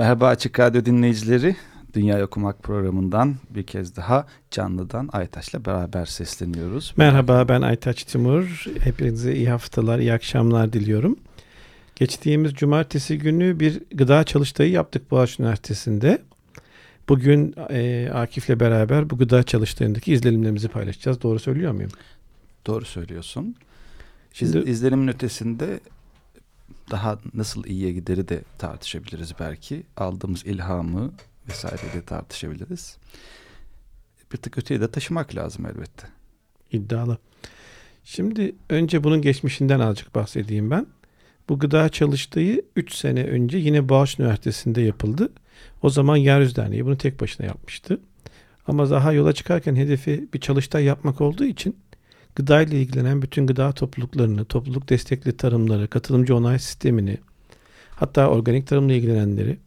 Merhaba Açık Radyo dinleyicileri. Dünya Okumak programından bir kez daha canlıdan Aytaç'la beraber sesleniyoruz. Merhaba ben Aytaç Timur. Hepinize iyi haftalar, iyi akşamlar diliyorum. Geçtiğimiz cumartesi günü bir gıda çalıştayı yaptık Boğaziçi Üniversitesi'nde. Bugün e, Akif'le beraber bu gıda çalıştayındaki izlenimlerimizi paylaşacağız. Doğru söylüyor muyum? Doğru söylüyorsun. Şimdi Şimdi izlenimin ötesinde daha nasıl iyiye gideri de tartışabiliriz belki. Aldığımız ilhamı vesaire de tartışabiliriz. Bir tık öteye de taşımak lazım elbette. iddialı. Şimdi önce bunun geçmişinden azıcık bahsedeyim ben. Bu gıda çalıştayı 3 sene önce yine Boğaziçi Üniversitesi'nde yapıldı. O zaman Yeryüzü Derneği bunu tek başına yapmıştı. Ama daha yola çıkarken hedefi bir çalıştay yapmak olduğu için gıda ile ilgilenen bütün gıda topluluklarını, topluluk destekli tarımları, katılımcı onay sistemini, hatta organik tarımla ilgilenenleri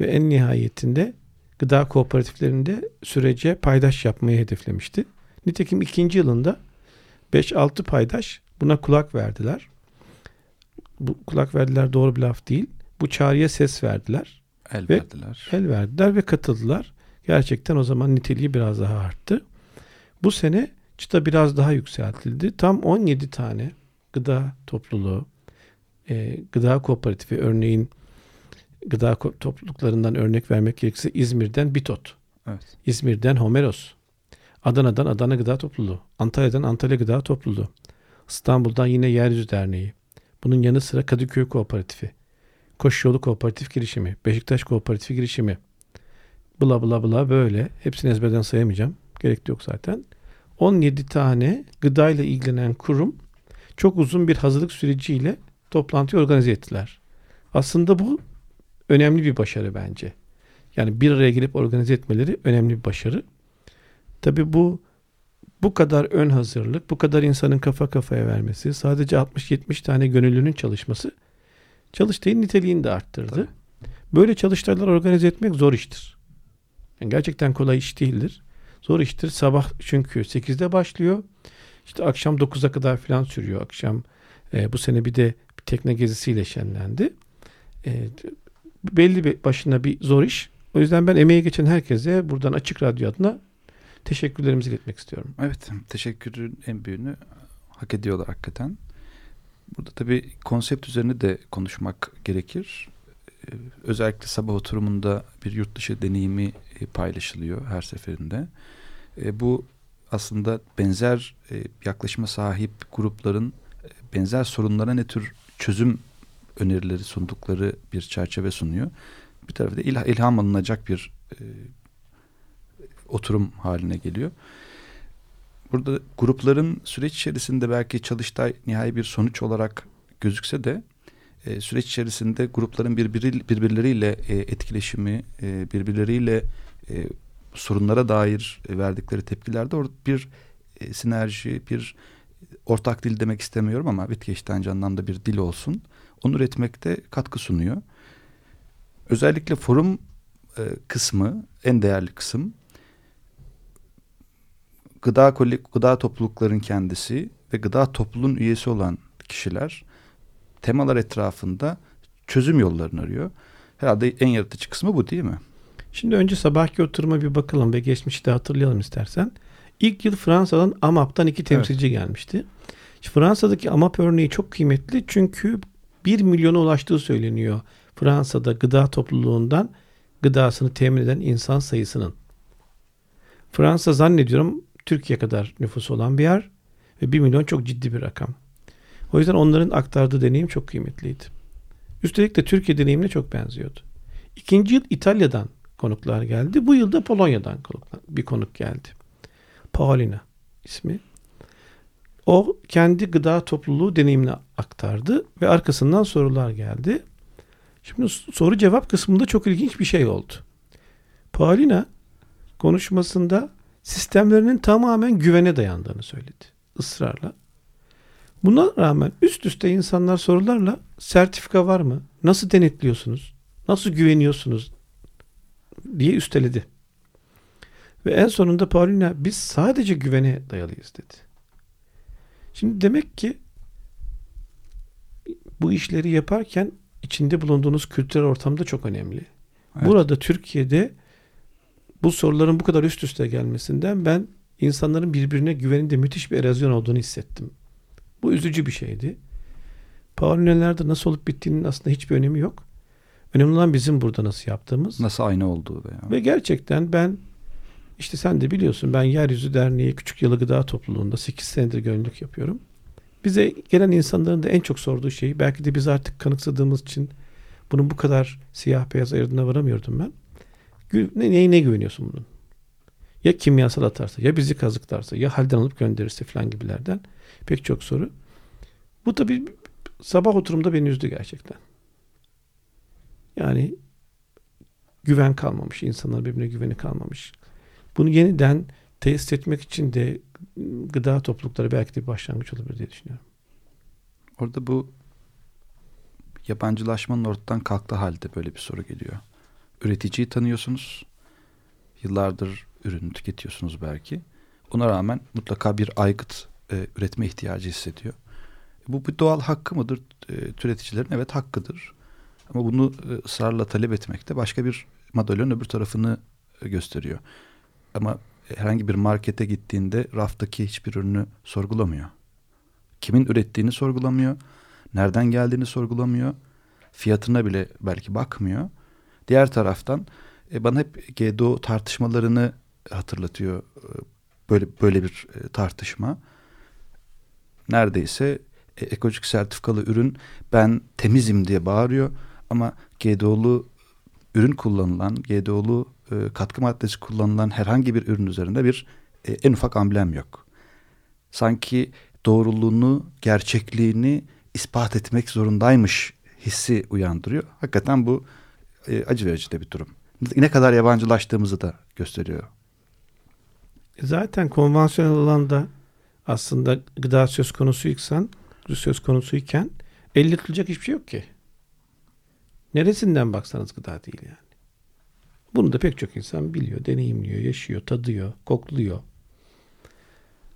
ve en nihayetinde gıda kooperatiflerinde sürece paydaş yapmayı hedeflemişti. Nitekim ikinci yılında 5-6 paydaş buna kulak verdiler. Bu kulak verdiler doğru bir laf değil. Bu çağrıya ses verdiler. El Ve- verdiler. El verdiler ve katıldılar. Gerçekten o zaman niteliği biraz daha arttı. Bu sene çıta biraz daha yükseltildi. Tam 17 tane gıda topluluğu, e, gıda kooperatifi örneğin gıda topluluklarından örnek vermek gerekirse İzmir'den Bitot, Evet. İzmir'den Homeros, Adana'dan Adana Gıda Topluluğu, Antalya'dan Antalya Gıda Topluluğu, İstanbul'dan yine Yeryüzü Derneği, bunun yanı sıra Kadıköy Kooperatifi, Koşuyolu Kooperatif Girişimi, Beşiktaş Kooperatif Girişimi, bla bla bla böyle. Hepsini ezberden sayamayacağım. Gerek yok zaten. 17 tane gıdayla ilgilenen kurum çok uzun bir hazırlık süreciyle toplantıyı organize ettiler. Aslında bu önemli bir başarı bence. Yani bir araya gelip organize etmeleri önemli bir başarı. Tabii bu bu kadar ön hazırlık, bu kadar insanın kafa kafaya vermesi, sadece 60-70 tane gönüllünün çalışması çalıştayın niteliğini de arttırdı. Tabii. Böyle çalıştaylar organize etmek zor iştir. Yani gerçekten kolay iş değildir. Zor iştir. Sabah çünkü 8'de başlıyor. İşte akşam 9'a kadar falan sürüyor. Akşam e, bu sene bir de bir tekne gezisiyle şenlendi. E, belli bir başına bir zor iş. O yüzden ben emeği geçen herkese buradan Açık Radyo adına teşekkürlerimizi iletmek istiyorum. Evet, teşekkürün en büyüğünü hak ediyorlar hakikaten. Burada tabii konsept üzerine de konuşmak gerekir. Özellikle sabah oturumunda bir yurt dışı deneyimi e, paylaşılıyor her seferinde. E, Bu aslında benzer e, yaklaşıma sahip grupların e, benzer sorunlara ne tür çözüm önerileri sundukları bir çerçeve sunuyor. Bir tarafta da ilha- ilham alınacak bir e, oturum haline geliyor. Burada grupların süreç içerisinde belki çalıştay nihai bir sonuç olarak gözükse de e, süreç içerisinde grupların birbiri, birbirleriyle e, etkileşimi, e, birbirleriyle e, sorunlara dair e, verdikleri tepkilerde bir e, sinerji, bir ortak dil demek istemiyorum ama Wittgenstein'ci anlamda bir dil olsun. Onu üretmekte katkı sunuyor. Özellikle forum e, kısmı en değerli kısım gıda gıda toplulukların kendisi ve gıda topluluğun üyesi olan kişiler temalar etrafında çözüm yollarını arıyor. Herhalde en yaratıcı kısmı bu değil mi? Şimdi önce sabahki oturuma bir bakalım ve geçmişi de hatırlayalım istersen. İlk yıl Fransa'dan AMAP'tan iki temsilci gelmişti. Şimdi Fransa'daki AMAP örneği çok kıymetli çünkü 1 milyona ulaştığı söyleniyor. Fransa'da gıda topluluğundan gıdasını temin eden insan sayısının. Fransa zannediyorum Türkiye kadar nüfusu olan bir yer ve 1 milyon çok ciddi bir rakam. O yüzden onların aktardığı deneyim çok kıymetliydi. Üstelik de Türkiye deneyimine çok benziyordu. İkinci yıl İtalya'dan konuklar geldi. Bu yılda Polonya'dan bir konuk geldi. Paulina. ismi. O kendi gıda topluluğu deneyimini aktardı ve arkasından sorular geldi. Şimdi soru cevap kısmında çok ilginç bir şey oldu. Paulina konuşmasında sistemlerinin tamamen güvene dayandığını söyledi. ısrarla. Buna rağmen üst üste insanlar sorularla sertifika var mı? Nasıl denetliyorsunuz? Nasıl güveniyorsunuz? diye üsteledi. Ve en sonunda Paulina biz sadece güvene dayalıyız dedi. Şimdi demek ki bu işleri yaparken içinde bulunduğunuz kültürel ortamda çok önemli. Evet. Burada Türkiye'de bu soruların bu kadar üst üste gelmesinden ben insanların birbirine güveninde müthiş bir erozyon olduğunu hissettim. Bu üzücü bir şeydi. Paulinelerde nasıl olup bittiğinin aslında hiçbir önemi yok. Önemli olan bizim burada nasıl yaptığımız. Nasıl aynı olduğu veya. Ve gerçekten ben işte sen de biliyorsun ben Yeryüzü Derneği Küçük Yalı Gıda Topluluğu'nda 8 senedir gönüllülük yapıyorum. Bize gelen insanların da en çok sorduğu şey belki de biz artık kanıksadığımız için bunun bu kadar siyah beyaz ayırdığına varamıyordum ben. Ne, neye ne güveniyorsun bunun? Ya kimyasal atarsa ya bizi kazıklarsa ya halden alıp gönderirse falan gibilerden pek çok soru. Bu tabi sabah oturumda beni üzdü gerçekten. Yani güven kalmamış. insanlar birbirine güveni kalmamış. Bunu yeniden tesis etmek için de gıda toplulukları belki de bir başlangıç olabilir diye düşünüyorum. Orada bu yabancılaşmanın ortadan kalktığı halde böyle bir soru geliyor. Üreticiyi tanıyorsunuz. Yıllardır ürünü tüketiyorsunuz belki. Ona rağmen mutlaka bir aygıt e, üretme ihtiyacı hissediyor. Bu bir doğal hakkı mıdır? E, türeticilerin evet hakkıdır. Ama bunu e, ısrarla talep etmek de başka bir madalyonun öbür tarafını e, gösteriyor. Ama herhangi bir markete gittiğinde raftaki hiçbir ürünü sorgulamıyor. Kimin ürettiğini sorgulamıyor. Nereden geldiğini sorgulamıyor. Fiyatına bile belki bakmıyor. Diğer taraftan e, bana hep GDO tartışmalarını hatırlatıyor. E, böyle böyle bir e, tartışma. Neredeyse e, ekolojik sertifikalı ürün ben temizim diye bağırıyor ama GDO'lu ürün kullanılan, GDO'lu e, katkı maddesi kullanılan herhangi bir ürün üzerinde bir e, en ufak amblem yok. Sanki doğruluğunu, gerçekliğini ispat etmek zorundaymış hissi uyandırıyor. Hakikaten bu e, acı verici de bir durum. Ne kadar yabancılaştığımızı da gösteriyor. Zaten konvansiyonel alanda aslında gıda söz konusuysan, söz konusuyken elle tutulacak hiçbir şey yok ki. Neresinden baksanız gıda değil yani. Bunu da pek çok insan biliyor, deneyimliyor, yaşıyor, tadıyor, kokluyor.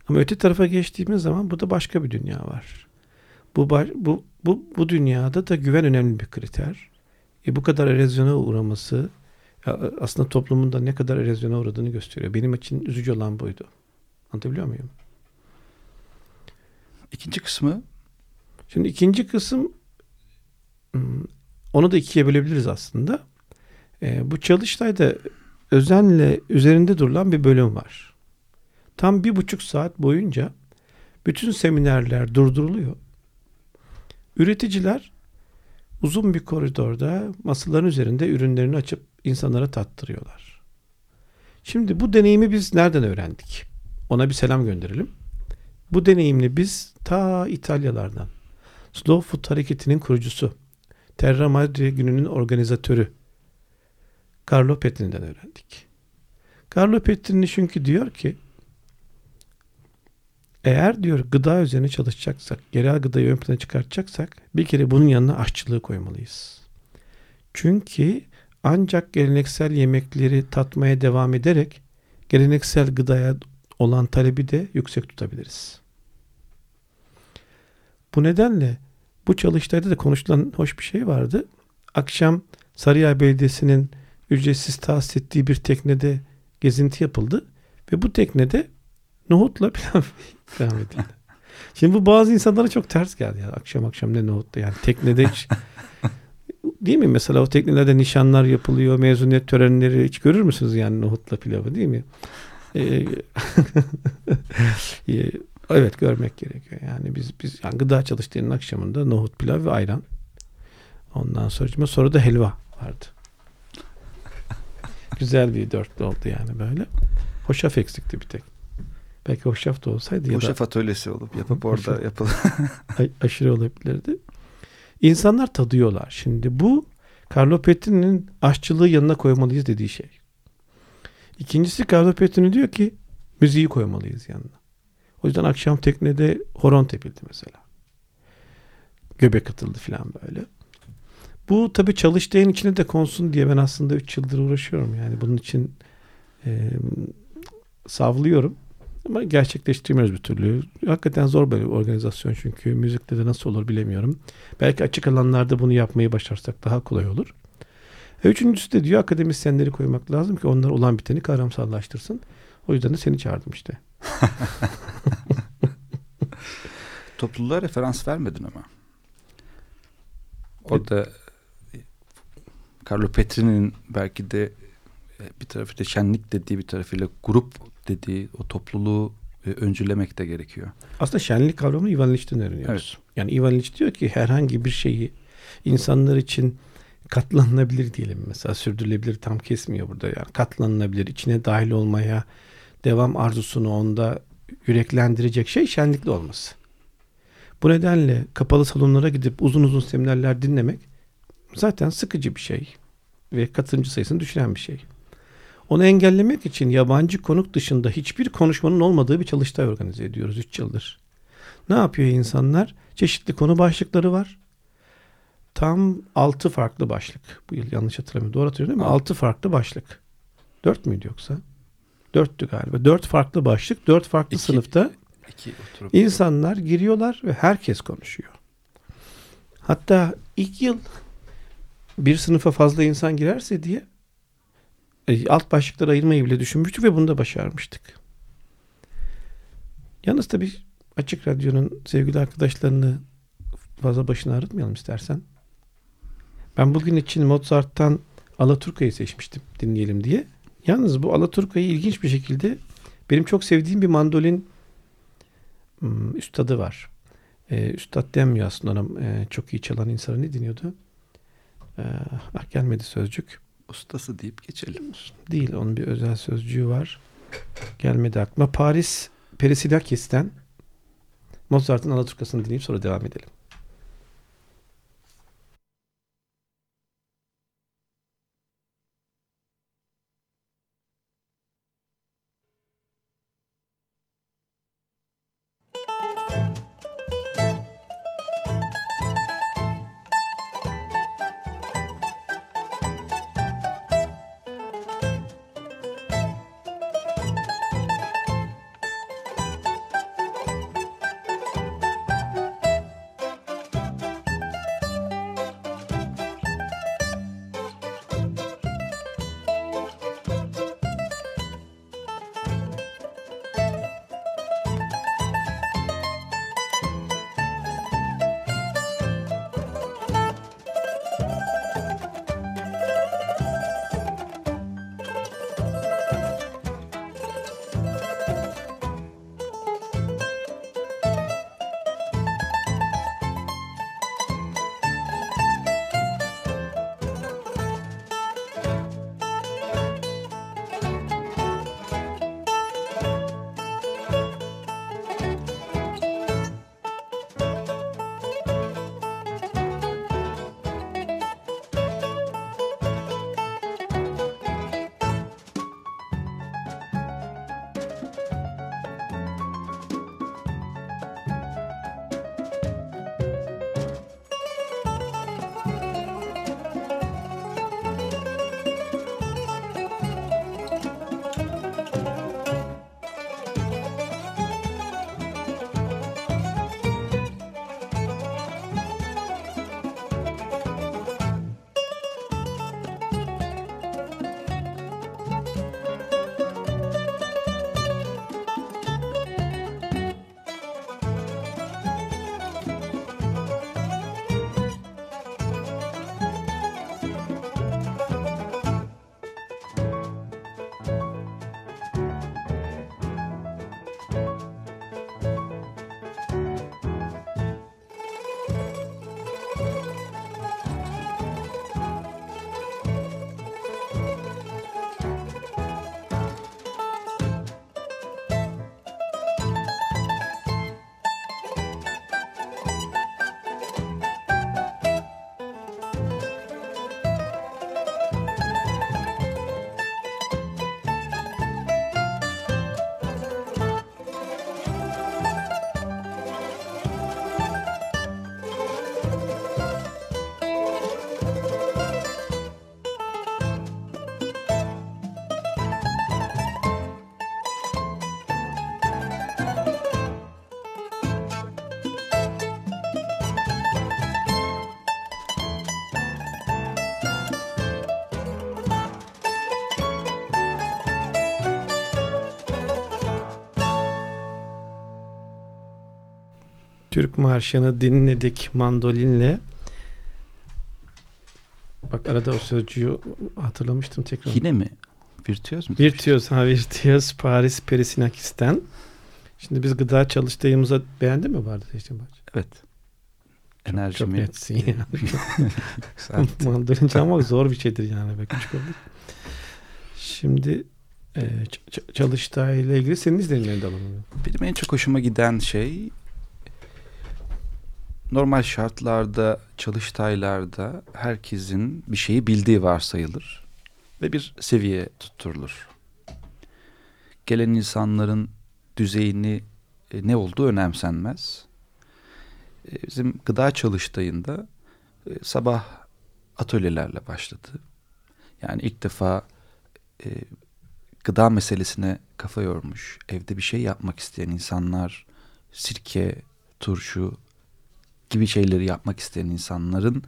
Ama öte tarafa geçtiğimiz zaman burada başka bir dünya var. Bu bu bu bu dünyada da güven önemli bir kriter. E bu kadar erozyona uğraması aslında toplumun da ne kadar erozyona uğradığını gösteriyor. Benim için üzücü olan buydu. Anlatabiliyor muyum? İkinci kısmı? Şimdi ikinci kısım hmm, onu da ikiye bölebiliriz aslında. E, bu çalıştayda özenle üzerinde durulan bir bölüm var. Tam bir buçuk saat boyunca bütün seminerler durduruluyor. Üreticiler uzun bir koridorda masaların üzerinde ürünlerini açıp insanlara tattırıyorlar. Şimdi bu deneyimi biz nereden öğrendik? Ona bir selam gönderelim. Bu deneyimli biz ta İtalyalardan, Slow Food hareketinin kurucusu, Terra Madre gününün organizatörü Carlo Petrini'den öğrendik. Carlo Petrini çünkü diyor ki eğer diyor gıda üzerine çalışacaksak, yerel gıdayı ön plana çıkartacaksak bir kere bunun yanına aşçılığı koymalıyız. Çünkü ancak geleneksel yemekleri tatmaya devam ederek geleneksel gıdaya olan talebi de yüksek tutabiliriz. Bu nedenle bu çalıştayda da konuşulan hoş bir şey vardı. Akşam Sarıyer Belediyesi'nin ücretsiz tahsis ettiği bir teknede gezinti yapıldı. Ve bu teknede nohutla pilav devam edildi. Şimdi bu bazı insanlara çok ters geldi. Yani akşam akşam ne nohutla yani teknede hiç değil mi? Mesela o teknelerde nişanlar yapılıyor, mezuniyet törenleri hiç görür müsünüz yani nohutla pilavı değil mi? Ee, e, evet görmek gerekiyor. Yani biz biz yani gıda çalıştığının akşamında nohut pilav ve ayran. Ondan sonra sonra da helva vardı. Güzel bir dörtlü oldu yani böyle. Hoşaf eksikti bir tek. Belki hoşaf da olsaydı ya Hoşaf atölyesi olup yapıp orada yapıl. aşırı olabilirdi. İnsanlar tadıyorlar. Şimdi bu Carlo Petrini'nin aşçılığı yanına koymalıyız dediği şey. İkincisi Carlo Petrini diyor ki müziği koymalıyız yanına. O yüzden akşam teknede horon tepildi mesela. Göbek atıldı falan böyle. Bu tabi çalıştığın içine de konsun diye ben aslında 3 yıldır uğraşıyorum. Yani bunun için e, savlıyorum. Ama gerçekleştirmiyoruz bir türlü. Hakikaten zor bir organizasyon çünkü müzikte de nasıl olur bilemiyorum. Belki açık alanlarda bunu yapmayı başarsak daha kolay olur. E, üçüncüsü de diyor akademisyenleri koymak lazım ki onlar olan biteni kavramsallaştırsın. O yüzden de seni çağırdım işte. Topluluğa referans vermedin ama. Orada Carlo Petrini'nin belki de e, bir tarafıyla şenlik dediği bir tarafıyla grup dediği o topluluğu e, öncülemek de gerekiyor. Aslında şenlik kavramı Ivan Illich'ten öğreniyoruz. Evet. Yani Ivan Illich diyor ki herhangi bir şeyi insanlar için katlanılabilir diyelim mesela sürdürülebilir tam kesmiyor burada yani katlanılabilir içine dahil olmaya devam arzusunu onda yüreklendirecek şey şenlikli olması. Bu nedenle kapalı salonlara gidip uzun uzun seminerler dinlemek zaten sıkıcı bir şey ve katılımcı sayısını düşüren bir şey. Onu engellemek için yabancı konuk dışında hiçbir konuşmanın olmadığı bir çalıştay organize ediyoruz 3 yıldır. Ne yapıyor insanlar? Çeşitli konu başlıkları var. Tam 6 farklı başlık. Bu yıl yanlış hatırlamıyorum. Doğru hatırlıyorum değil mi? 6 farklı başlık. 4 müydü yoksa? 4'tü galiba. 4 farklı başlık, 4 farklı iki, sınıfta iki oturup insanlar giriyorlar ve herkes konuşuyor. Hatta ilk yıl bir sınıfa fazla insan girerse diye e, alt başlıkları ayırmayı bile düşünmüştük ve bunu da başarmıştık. Yalnız tabii Açık Radyo'nun sevgili arkadaşlarını fazla başına ağrıtmayalım istersen. Ben bugün için Mozart'tan Alaturka'yı seçmiştim dinleyelim diye. Yalnız bu Alaturka'yı ilginç bir şekilde benim çok sevdiğim bir mandolin üstadı var. Ee, üstad denmiyor aslında ona e, çok iyi çalan insanı ne deniyordu? Ee, ah gelmedi sözcük. Ustası deyip geçelim. Değil onun bir özel sözcüğü var. Gelmedi aklıma. Paris Perisilakis'ten Mozart'ın Alaturka'sını dinleyip sonra devam edelim. Türk Marşı'nı dinledik mandolinle. Bak arada o sözcüğü hatırlamıştım tekrar. Yine mi? Virtüöz mü? Virtüöz, ha Virtüöz Paris Perisinakis'ten. Şimdi biz gıda çalıştığımızda beğendin mi vardı seçtiğin parça? Evet. Çok Enerjimi netsin yani. yükseltti. Mandolin çalmak zor bir şeydir yani. Be, küçük olur. Şimdi e, ç- ç- Çalıştay ile ilgili senin izlenimlerini de alalım. Benim en çok hoşuma giden şey normal şartlarda, çalıştaylarda herkesin bir şeyi bildiği varsayılır ve bir seviye tutturulur. Gelen insanların düzeyini e, ne olduğu önemsenmez. E, Bizim gıda çalıştayında e, sabah atölyelerle başladı. Yani ilk defa e, gıda meselesine kafa yormuş, evde bir şey yapmak isteyen insanlar, sirke, turşu gibi şeyleri yapmak isteyen insanların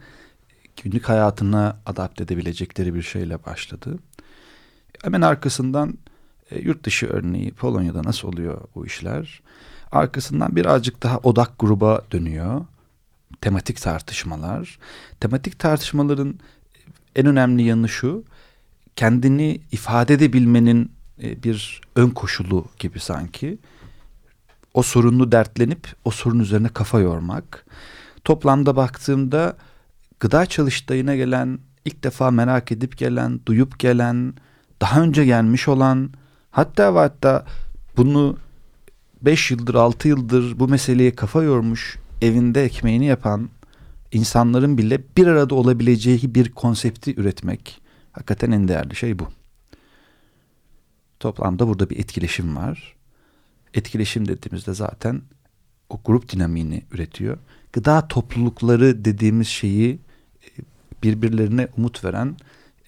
günlük hayatına adapte edebilecekleri bir şeyle başladı. Hemen arkasından e, yurt dışı örneği Polonya'da nasıl oluyor bu işler? Arkasından birazcık daha odak gruba dönüyor. Tematik tartışmalar. Tematik tartışmaların en önemli yanı şu kendini ifade edebilmenin e, bir ön koşulu gibi sanki. O sorunlu dertlenip o sorun üzerine kafa yormak. Toplamda baktığımda gıda çalıştayına gelen, ilk defa merak edip gelen, duyup gelen, daha önce gelmiş olan, hatta ve hatta bunu 5 yıldır 6 yıldır bu meseleye kafa yormuş, evinde ekmeğini yapan insanların bile bir arada olabileceği bir konsepti üretmek. Hakikaten en değerli şey bu. Toplamda burada bir etkileşim var. Etkileşim dediğimizde zaten o grup dinamiğini üretiyor. Gıda toplulukları dediğimiz şeyi e, birbirlerine umut veren,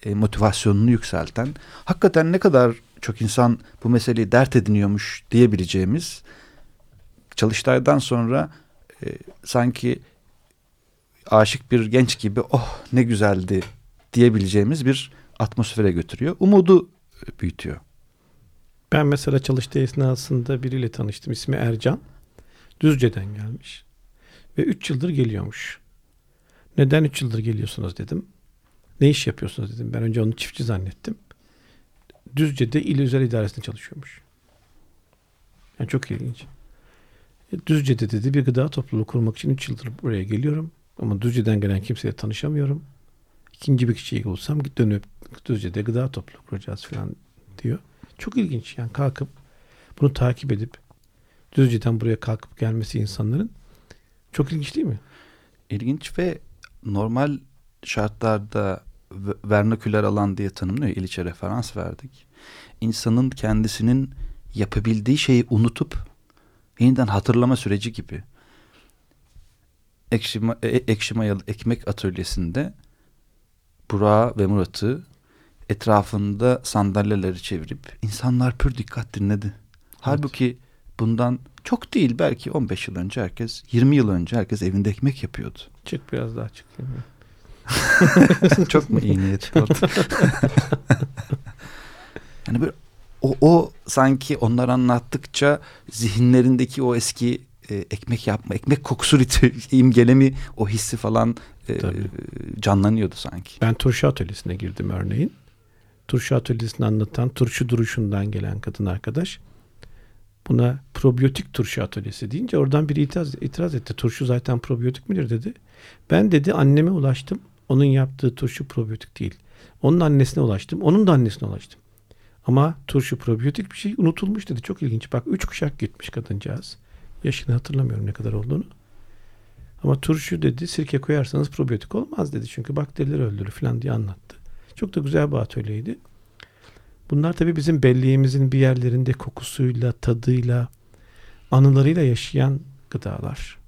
e, motivasyonunu yükselten, hakikaten ne kadar çok insan bu meseleyi dert ediniyormuş diyebileceğimiz çalıştaydan sonra e, sanki aşık bir genç gibi oh ne güzeldi diyebileceğimiz bir atmosfere götürüyor. Umudu e, büyütüyor. Ben mesela çalıştığı esnasında biriyle tanıştım. İsmi Ercan. Düzce'den gelmiş. Ve 3 yıldır geliyormuş. Neden 3 yıldır geliyorsunuz dedim. Ne iş yapıyorsunuz dedim. Ben önce onu çiftçi zannettim. Düzce'de il özel idaresinde çalışıyormuş. Yani çok ilginç. E, Düzce'de dedi bir gıda topluluğu kurmak için 3 yıldır buraya geliyorum. Ama Düzce'den gelen kimseyle tanışamıyorum. İkinci bir kişiyi bulsam dönüp Düzce'de gıda topluluğu kuracağız falan diyor. Çok ilginç yani kalkıp bunu takip edip Düzce'den buraya kalkıp gelmesi insanların çok ilginç değil mi? İlginç ve normal şartlarda vernaküler alan diye tanımlıyor. İliç'e referans verdik. İnsanın kendisinin yapabildiği şeyi unutup yeniden hatırlama süreci gibi. Ekşi, e- Ekşi Mayalı Ekmek Atölyesi'nde Burak'ı ve Murat'ı etrafında sandalyeleri çevirip insanlar pür dikkat dinledi. Halbuki bundan çok değil belki 15 yıl önce herkes 20 yıl önce herkes evinde ekmek yapıyordu. Çık biraz daha çık. çok mu iyi oldu? yani böyle o, o sanki onlar anlattıkça zihinlerindeki o eski e, ekmek yapma, ekmek kokusu imgelemi, o hissi falan e, Tabii. canlanıyordu sanki. Ben turşu atölyesine girdim örneğin. Turşu atölyesini anlatan turşu duruşundan gelen kadın arkadaş buna probiyotik turşu atölyesi deyince oradan bir itiraz, itiraz etti. Turşu zaten probiyotik midir dedi. Ben dedi anneme ulaştım. Onun yaptığı turşu probiyotik değil. Onun annesine ulaştım. Onun da annesine ulaştım. Ama turşu probiyotik bir şey unutulmuş dedi. Çok ilginç. Bak üç kuşak gitmiş kadıncağız. Yaşını hatırlamıyorum ne kadar olduğunu. Ama turşu dedi sirke koyarsanız probiyotik olmaz dedi. Çünkü bakterileri öldürür falan diye anlattı. Çok da güzel bir atölyeydi. Bunlar tabii bizim belleğimizin bir yerlerinde kokusuyla, tadıyla, anılarıyla yaşayan gıdalar.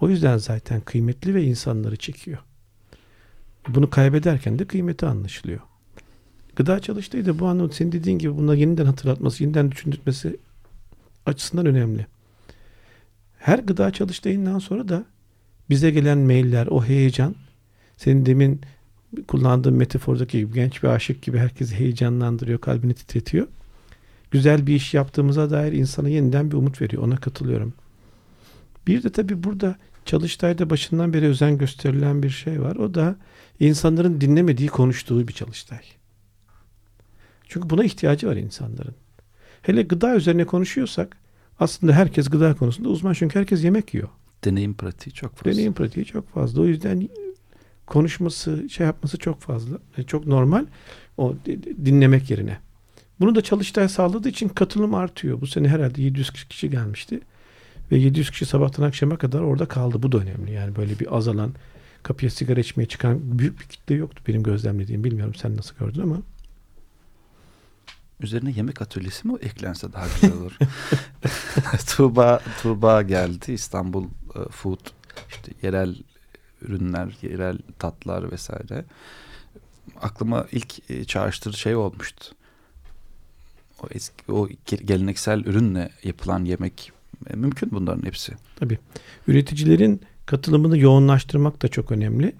O yüzden zaten kıymetli ve insanları çekiyor. Bunu kaybederken de kıymeti anlaşılıyor. Gıda çalıştığı da bu anlamda senin dediğin gibi bunları yeniden hatırlatması, yeniden düşündürtmesi açısından önemli. Her gıda çalıştığından sonra da bize gelen mailler, o heyecan, senin demin kullandığın metafordaki gibi genç bir aşık gibi herkesi heyecanlandırıyor, kalbini titretiyor. Güzel bir iş yaptığımıza dair insana yeniden bir umut veriyor. Ona katılıyorum. Bir de tabii burada Çalıştay'da başından beri özen gösterilen bir şey var. O da insanların dinlemediği, konuştuğu bir Çalıştay. Çünkü buna ihtiyacı var insanların. Hele gıda üzerine konuşuyorsak aslında herkes gıda konusunda uzman çünkü herkes yemek yiyor. Deneyim pratiği çok fazla. Deneyim pratiği çok fazla. O yüzden konuşması, şey yapması çok fazla. E, çok normal o dinlemek yerine. Bunu da Çalıştay sağladığı için katılım artıyor. Bu sene herhalde 700 kişi gelmişti. Ve 700 kişi sabahtan akşama kadar orada kaldı. Bu da önemli. Yani böyle bir azalan, kapıya sigara içmeye çıkan büyük bir kitle yoktu benim gözlemlediğim. Bilmiyorum sen nasıl gördün ama. Üzerine yemek atölyesi mi eklense daha güzel olur. Tuğba, Tuğba geldi. İstanbul e, Food işte yerel ürünler, yerel tatlar vesaire. Aklıma ilk e, çağrıştırı şey olmuştu. O eski o geleneksel ürünle yapılan yemek e, mümkün bunların hepsi. Tabii. Üreticilerin katılımını yoğunlaştırmak da çok önemli.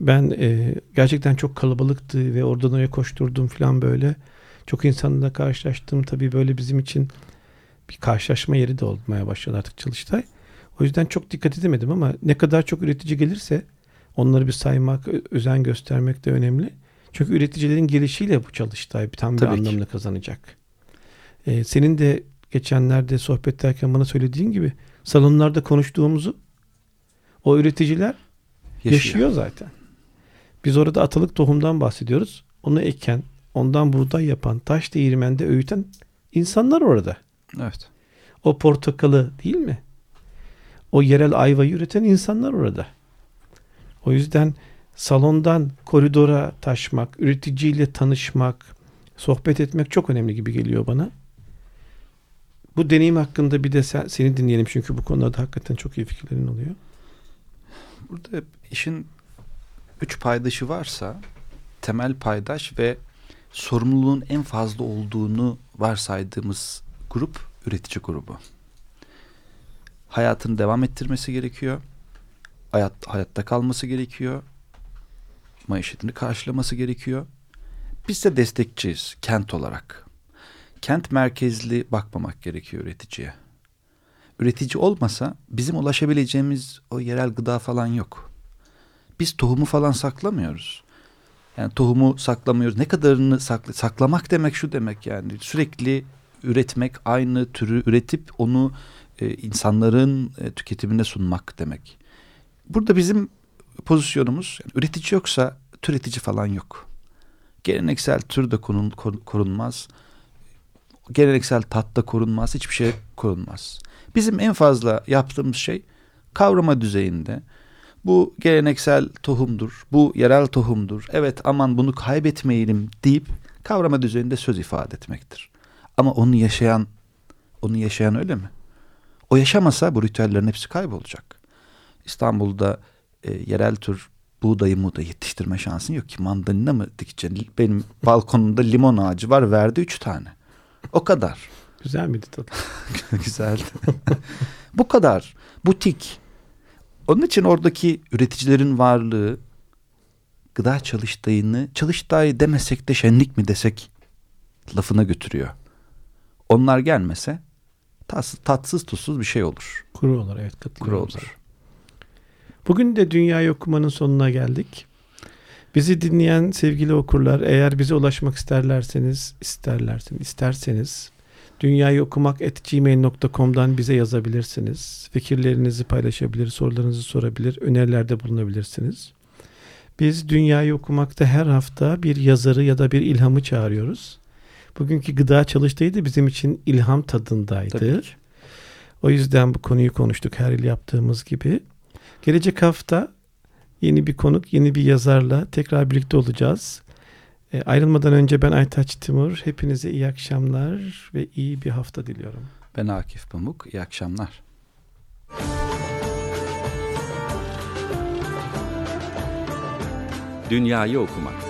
Ben e, gerçekten çok kalabalıktı ve oradan oraya koşturdum falan böyle. Çok insanla karşılaştım. Tabii böyle bizim için bir karşılaşma yeri de olmaya başladı artık Çalıştay. O yüzden çok dikkat edemedim ama ne kadar çok üretici gelirse onları bir saymak, özen göstermek de önemli. Çünkü üreticilerin gelişiyle bu Çalıştay tam bir Tabii anlamını ki. kazanacak. Ee, senin de geçenlerde sohbet ederken bana söylediğin gibi salonlarda konuştuğumuzu o üreticiler yaşıyor, yaşıyor zaten. Biz orada atalık tohumdan bahsediyoruz. Onu eken, ondan buğday yapan, taş değirmende öğüten insanlar orada. Evet. O portakalı değil mi? O yerel ayvayı üreten insanlar orada. O yüzden salondan koridora taşmak, üreticiyle tanışmak, sohbet etmek çok önemli gibi geliyor bana. Bu deneyim hakkında bir de sen, seni dinleyelim çünkü bu konuda hakikaten çok iyi fikirlerin oluyor. Burada işin üç paydaşı varsa temel paydaş ve sorumluluğun en fazla olduğunu varsaydığımız grup üretici grubu. Hayatını devam ettirmesi gerekiyor. Hayat, hayatta kalması gerekiyor. Maişetini karşılaması gerekiyor. Biz de destekçiyiz kent olarak. Kent merkezli bakmamak gerekiyor üreticiye. Üretici olmasa bizim ulaşabileceğimiz o yerel gıda falan yok. Biz tohumu falan saklamıyoruz. Yani tohumu saklamıyoruz. Ne kadarını sakla saklamak demek şu demek yani sürekli üretmek, aynı türü üretip onu e, insanların e, tüketimine sunmak demek. Burada bizim pozisyonumuz yani üretici yoksa türetici falan yok. Geleneksel tür de korun, korunmaz. Geleneksel tat da korunmaz. Hiçbir şey korunmaz. Bizim en fazla yaptığımız şey kavrama düzeyinde bu geleneksel tohumdur, bu yerel tohumdur. Evet aman bunu kaybetmeyelim deyip kavrama düzeyinde söz ifade etmektir. Ama onu yaşayan, onu yaşayan öyle mi? O yaşamasa bu ritüellerin hepsi kaybolacak. İstanbul'da e, yerel tür buğdayı da yetiştirme şansın yok ki. Mandalina mı dikeceksin? Benim balkonumda limon ağacı var verdi üç tane. O kadar. Güzel miydi tadı? Güzeldi. bu kadar. Butik. Onun için oradaki üreticilerin varlığı gıda çalıştayını çalıştay demesek de şenlik mi desek lafına götürüyor. Onlar gelmese tatsız, tatsız tuzsuz bir şey olur. Kuru olur evet Kuru olur. Bugün de Dünya Okumanın sonuna geldik. Bizi dinleyen sevgili okurlar eğer bize ulaşmak isterlerseniz isterlerseniz isterseniz dünyayı okumak gmail.com'dan bize yazabilirsiniz. Fikirlerinizi paylaşabilir, sorularınızı sorabilir, önerilerde bulunabilirsiniz. Biz dünyayı okumakta her hafta bir yazarı ya da bir ilhamı çağırıyoruz. Bugünkü gıda çalıştayı bizim için ilham tadındaydı. O yüzden bu konuyu konuştuk her yıl yaptığımız gibi. Gelecek hafta yeni bir konuk, yeni bir yazarla tekrar birlikte olacağız. E, ayrılmadan önce ben Aytaç Timur. Hepinize iyi akşamlar ve iyi bir hafta diliyorum. Ben Akif Pamuk. İyi akşamlar. Dünyayı okumak.